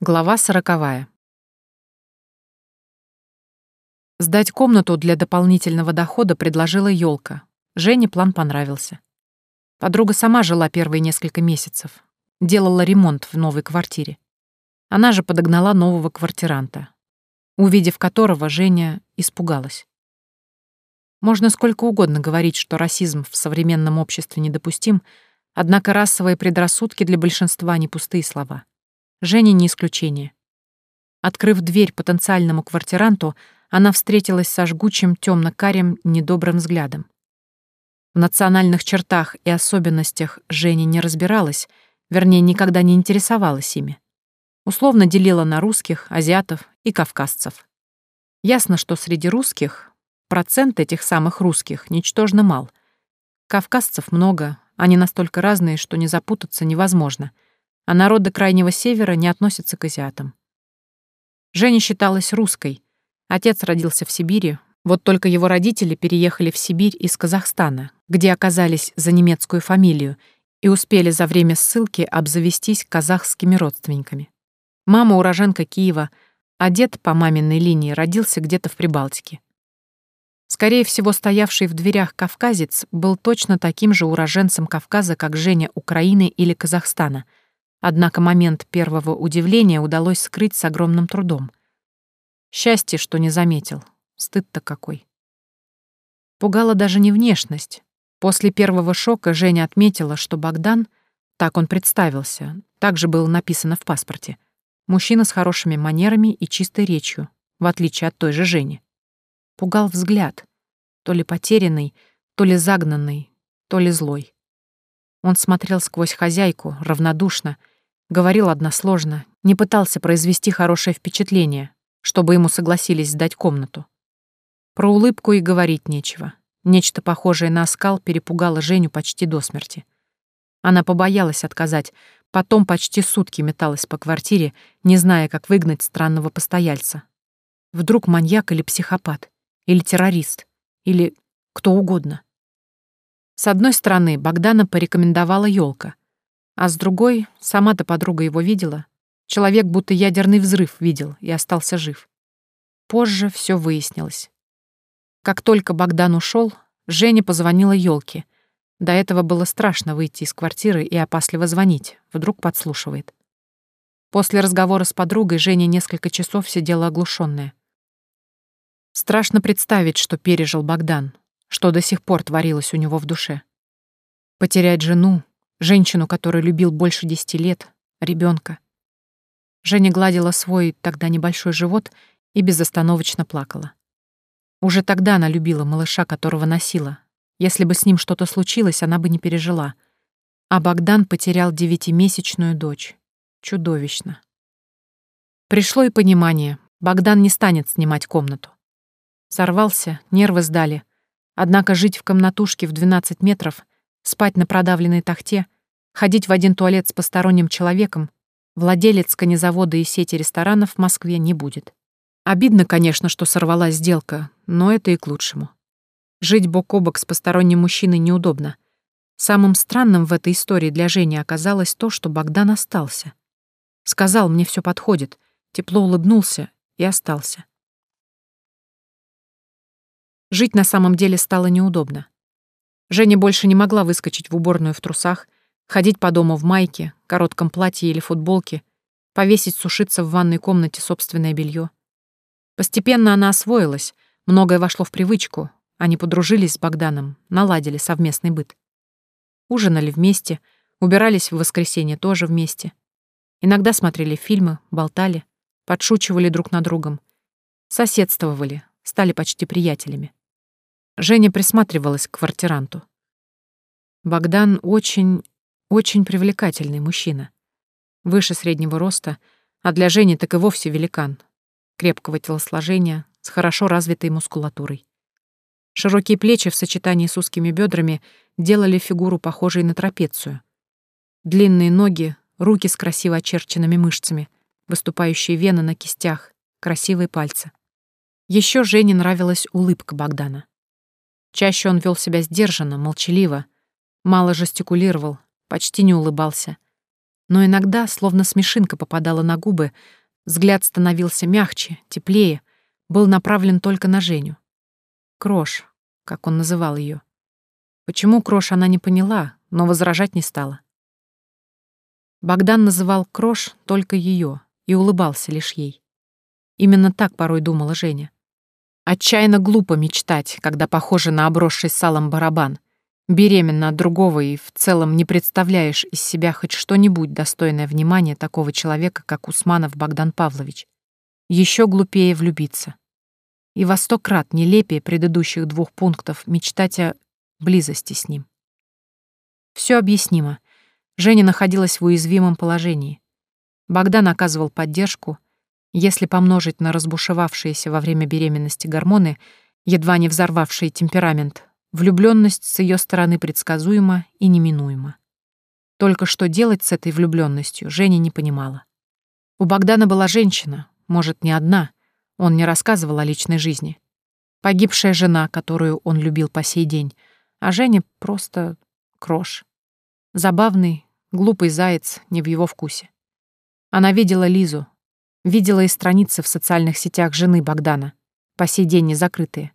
Глава сороковая. Сдать комнату для дополнительного дохода предложила Ёлка. Жене план понравился. Подруга сама жила первые несколько месяцев. Делала ремонт в новой квартире. Она же подогнала нового квартиранта, увидев которого Женя испугалась. Можно сколько угодно говорить, что расизм в современном обществе недопустим, однако расовые предрассудки для большинства не пустые слова. Женя не исключение. Открыв дверь потенциальному квартиранту, она встретилась со жгучим темно-карим недобрым взглядом. В национальных чертах и особенностях Женя не разбиралась, вернее, никогда не интересовалась ими. Условно делила на русских, азиатов и кавказцев. Ясно, что среди русских процент этих самых русских ничтожно мал. Кавказцев много, они настолько разные, что не запутаться невозможно — а народы Крайнего Севера не относятся к азиатам. Женя считалась русской. Отец родился в Сибири, вот только его родители переехали в Сибирь из Казахстана, где оказались за немецкую фамилию и успели за время ссылки обзавестись казахскими родственниками. Мама уроженка Киева, а дед по маминой линии родился где-то в Прибалтике. Скорее всего, стоявший в дверях кавказец был точно таким же уроженцем Кавказа, как Женя Украины или Казахстана — Однако момент первого удивления удалось скрыть с огромным трудом. Счастье, что не заметил. Стыд-то какой. Пугала даже не внешность. После первого шока Женя отметила, что Богдан, так он представился, также было написано в паспорте, мужчина с хорошими манерами и чистой речью, в отличие от той же Жени. Пугал взгляд, то ли потерянный, то ли загнанный, то ли злой. Он смотрел сквозь хозяйку, равнодушно, говорил односложно, не пытался произвести хорошее впечатление, чтобы ему согласились сдать комнату. Про улыбку и говорить нечего. Нечто похожее на оскал перепугало Женю почти до смерти. Она побоялась отказать, потом почти сутки металась по квартире, не зная, как выгнать странного постояльца. Вдруг маньяк или психопат, или террорист, или кто угодно. С одной стороны, Богдана порекомендовала елка, а с другой, сама-то подруга его видела. Человек будто ядерный взрыв видел и остался жив. Позже все выяснилось. Как только Богдан ушел, Женя позвонила елке. До этого было страшно выйти из квартиры и опасливо звонить, вдруг подслушивает. После разговора с подругой Женя несколько часов сидела оглушенная. Страшно представить, что пережил Богдан, что до сих пор творилось у него в душе. Потерять жену, женщину, которую любил больше десяти лет, ребенка. Женя гладила свой тогда небольшой живот и безостановочно плакала. Уже тогда она любила малыша, которого носила. Если бы с ним что-то случилось, она бы не пережила. А Богдан потерял девятимесячную дочь. Чудовищно. Пришло и понимание. Богдан не станет снимать комнату. Сорвался, нервы сдали. Однако жить в комнатушке в 12 метров, спать на продавленной тахте, ходить в один туалет с посторонним человеком, владелец конезавода и сети ресторанов в Москве не будет. Обидно, конечно, что сорвалась сделка, но это и к лучшему. Жить бок о бок с посторонним мужчиной неудобно. Самым странным в этой истории для Жени оказалось то, что Богдан остался. Сказал, мне все подходит, тепло улыбнулся и остался. Жить на самом деле стало неудобно. Женя больше не могла выскочить в уборную в трусах, ходить по дому в майке, коротком платье или футболке, повесить сушиться в ванной комнате собственное белье. Постепенно она освоилась, многое вошло в привычку, они подружились с Богданом, наладили совместный быт. Ужинали вместе, убирались в воскресенье тоже вместе. Иногда смотрели фильмы, болтали, подшучивали друг над другом, соседствовали, стали почти приятелями. Женя присматривалась к квартиранту. Богдан очень, очень привлекательный мужчина. Выше среднего роста, а для Жени так и вовсе великан. Крепкого телосложения, с хорошо развитой мускулатурой. Широкие плечи в сочетании с узкими бедрами делали фигуру похожей на трапецию. Длинные ноги, руки с красиво очерченными мышцами, выступающие вены на кистях, красивые пальцы. Еще Жене нравилась улыбка Богдана. Чаще он вел себя сдержанно, молчаливо, мало жестикулировал, почти не улыбался. Но иногда, словно смешинка попадала на губы, взгляд становился мягче, теплее, был направлен только на Женю. Крош, как он называл ее. Почему Крош она не поняла, но возражать не стала. Богдан называл Крош только ее и улыбался лишь ей. Именно так порой думала Женя. Отчаянно глупо мечтать, когда похоже на обросший салом барабан, беременна от другого и в целом не представляешь из себя хоть что-нибудь достойное внимания такого человека, как Усманов Богдан Павлович. Еще глупее влюбиться. И во сто крат нелепее предыдущих двух пунктов мечтать о близости с ним. Все объяснимо. Женя находилась в уязвимом положении. Богдан оказывал поддержку, если помножить на разбушевавшиеся во время беременности гормоны, едва не взорвавшие темперамент, влюбленность с ее стороны предсказуема и неминуема. Только что делать с этой влюбленностью Женя не понимала. У Богдана была женщина, может, не одна, он не рассказывал о личной жизни. Погибшая жена, которую он любил по сей день, а Женя просто крош. Забавный, глупый заяц не в его вкусе. Она видела Лизу, Видела и страницы в социальных сетях жены Богдана, по сей день не закрытые.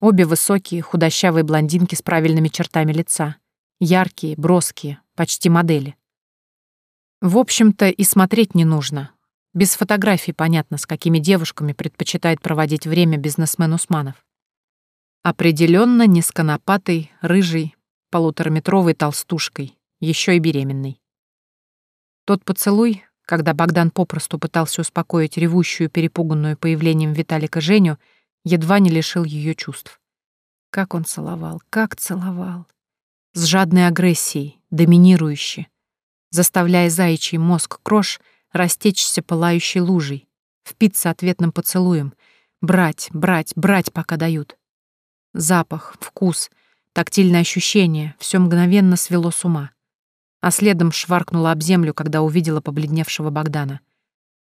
Обе высокие, худощавые блондинки с правильными чертами лица. Яркие, броские, почти модели. В общем-то, и смотреть не нужно. Без фотографий понятно, с какими девушками предпочитает проводить время бизнесмен Усманов. Определенно низконопатой, рыжей, полутораметровой толстушкой, еще и беременной. Тот поцелуй, когда Богдан попросту пытался успокоить ревущую, перепуганную появлением Виталика Женю, едва не лишил ее чувств. Как он целовал, как целовал. С жадной агрессией, доминирующей, заставляя заячий мозг крош растечься пылающей лужей, впиться ответным поцелуем, брать, брать, брать, пока дают. Запах, вкус, тактильное ощущение — все мгновенно свело с ума а следом шваркнула об землю, когда увидела побледневшего Богдана.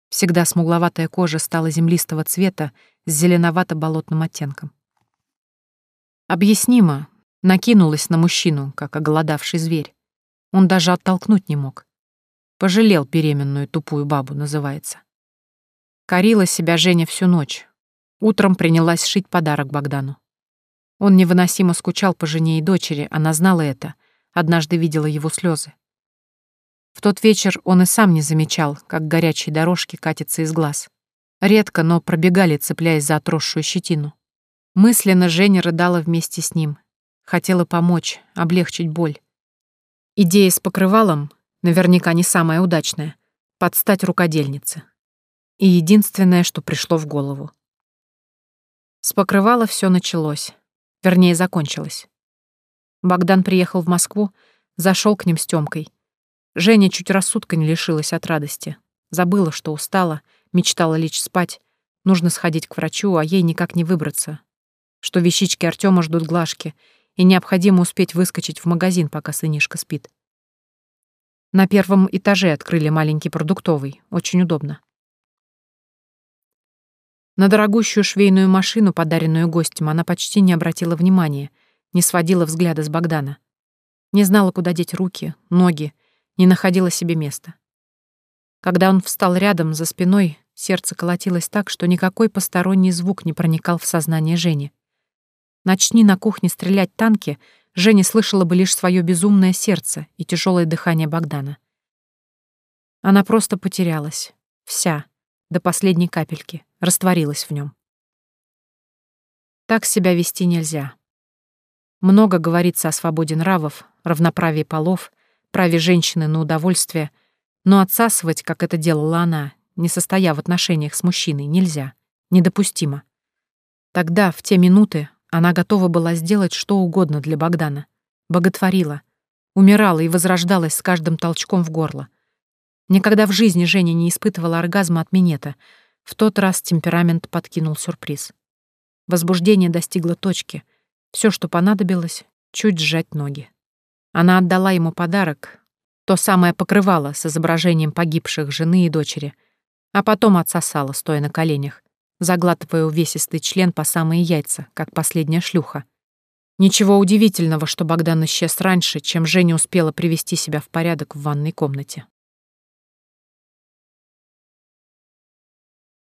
Всегда смугловатая кожа стала землистого цвета с зеленовато-болотным оттенком. Объяснимо, накинулась на мужчину, как оголодавший зверь. Он даже оттолкнуть не мог. Пожалел беременную тупую бабу, называется. Корила себя Женя всю ночь. Утром принялась шить подарок Богдану. Он невыносимо скучал по жене и дочери, она знала это, однажды видела его слезы. В тот вечер он и сам не замечал, как горячие дорожки катятся из глаз. Редко, но пробегали, цепляясь за отросшую щетину. Мысленно Женя рыдала вместе с ним. Хотела помочь, облегчить боль. Идея с покрывалом, наверняка не самая удачная, подстать рукодельнице. И единственное, что пришло в голову. С покрывала все началось. Вернее, закончилось. Богдан приехал в Москву, зашел к ним с Тёмкой. Женя чуть рассудка не лишилась от радости. Забыла, что устала, мечтала лечь спать. Нужно сходить к врачу, а ей никак не выбраться. Что вещички Артема ждут глажки, и необходимо успеть выскочить в магазин, пока сынишка спит. На первом этаже открыли маленький продуктовый, очень удобно. На дорогущую швейную машину, подаренную гостем, она почти не обратила внимания, не сводила взгляда с Богдана. Не знала, куда деть руки, ноги, не находила себе места. Когда он встал рядом, за спиной, сердце колотилось так, что никакой посторонний звук не проникал в сознание Жени. Начни на кухне стрелять танки, Женя слышала бы лишь свое безумное сердце и тяжелое дыхание Богдана. Она просто потерялась. Вся, до последней капельки, растворилась в нем. Так себя вести нельзя. Много говорится о свободе нравов, равноправии полов, праве женщины на удовольствие, но отсасывать, как это делала она, не состоя в отношениях с мужчиной, нельзя, недопустимо. Тогда, в те минуты, она готова была сделать что угодно для Богдана. Боготворила, умирала и возрождалась с каждым толчком в горло. Никогда в жизни Женя не испытывала оргазма от минета. В тот раз темперамент подкинул сюрприз. Возбуждение достигло точки. Все, что понадобилось, чуть сжать ноги. Она отдала ему подарок, то самое покрывало с изображением погибших жены и дочери, а потом отсосала, стоя на коленях, заглатывая увесистый член по самые яйца, как последняя шлюха. Ничего удивительного, что Богдан исчез раньше, чем Женя успела привести себя в порядок в ванной комнате.